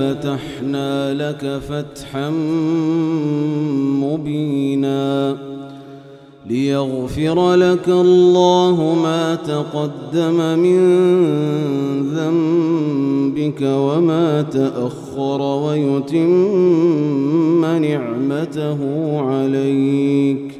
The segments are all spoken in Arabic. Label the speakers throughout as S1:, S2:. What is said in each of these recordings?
S1: فتحنا لك فتحا مبينا ليغفر لك الله ما تقدم من ذنبك وما تأخر ويتم نعمته عليك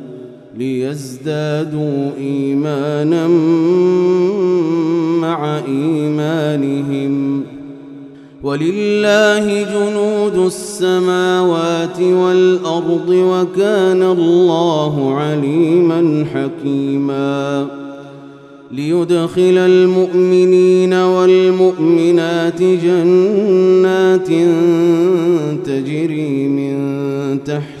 S1: ليزدادوا إيمانا مع إيمانهم ولله جنود السماوات والأرض وكان الله عليما حكيما ليدخل المؤمنين والمؤمنات جنات تجري من تحت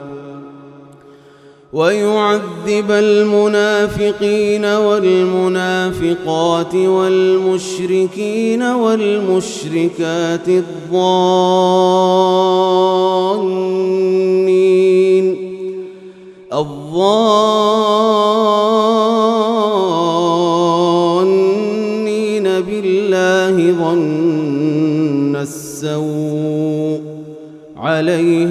S1: ويعذب المنافقين والمنافقات والمشركين والمشركات الضالين الضالين بالله ظن السوء عليه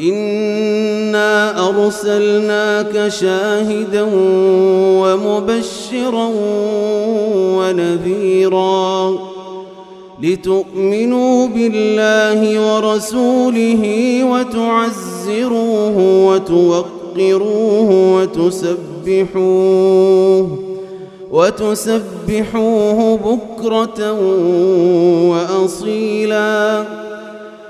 S1: إنا أرسلناك شاهدا ومبشرا ونذيرا لتؤمنوا بالله ورسوله وتعزروه وتوقروه وتسبحوه وتسبحوه بكرة وأصيلاً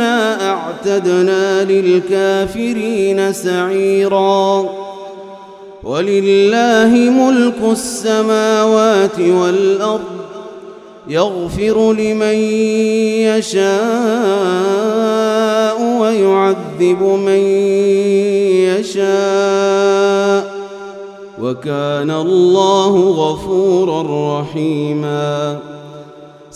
S1: إنا أعتدنا للكافرين سعيرا ولله ملك السماوات والأرض يغفر لمن يشاء ويعذب من يشاء وكان الله غفورا رحيماً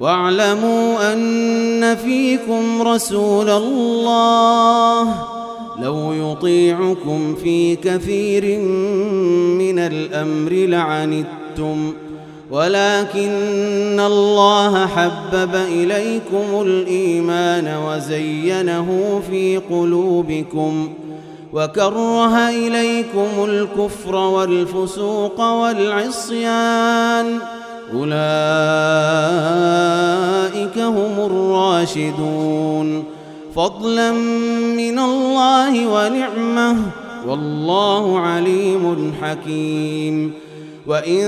S1: واعلموا أن فيكم رسول الله لو يطيعكم في كثير من الأمر لعنتم ولكن الله حبب إليكم الإيمان وزينه في قلوبكم وكره إليكم الكفر والفسوق والعصيان أولئك الراشدون فضلا من الله ونعمه والله عليم حكيم وإن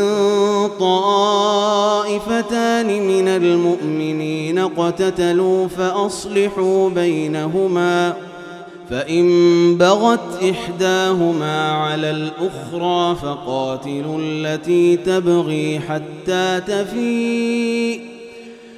S1: طائفتان من المؤمنين اقتتلوا فأصلحوا بينهما فإن بغت إحداهما على الأخرى فقاتلوا التي تبغي حتى تفيء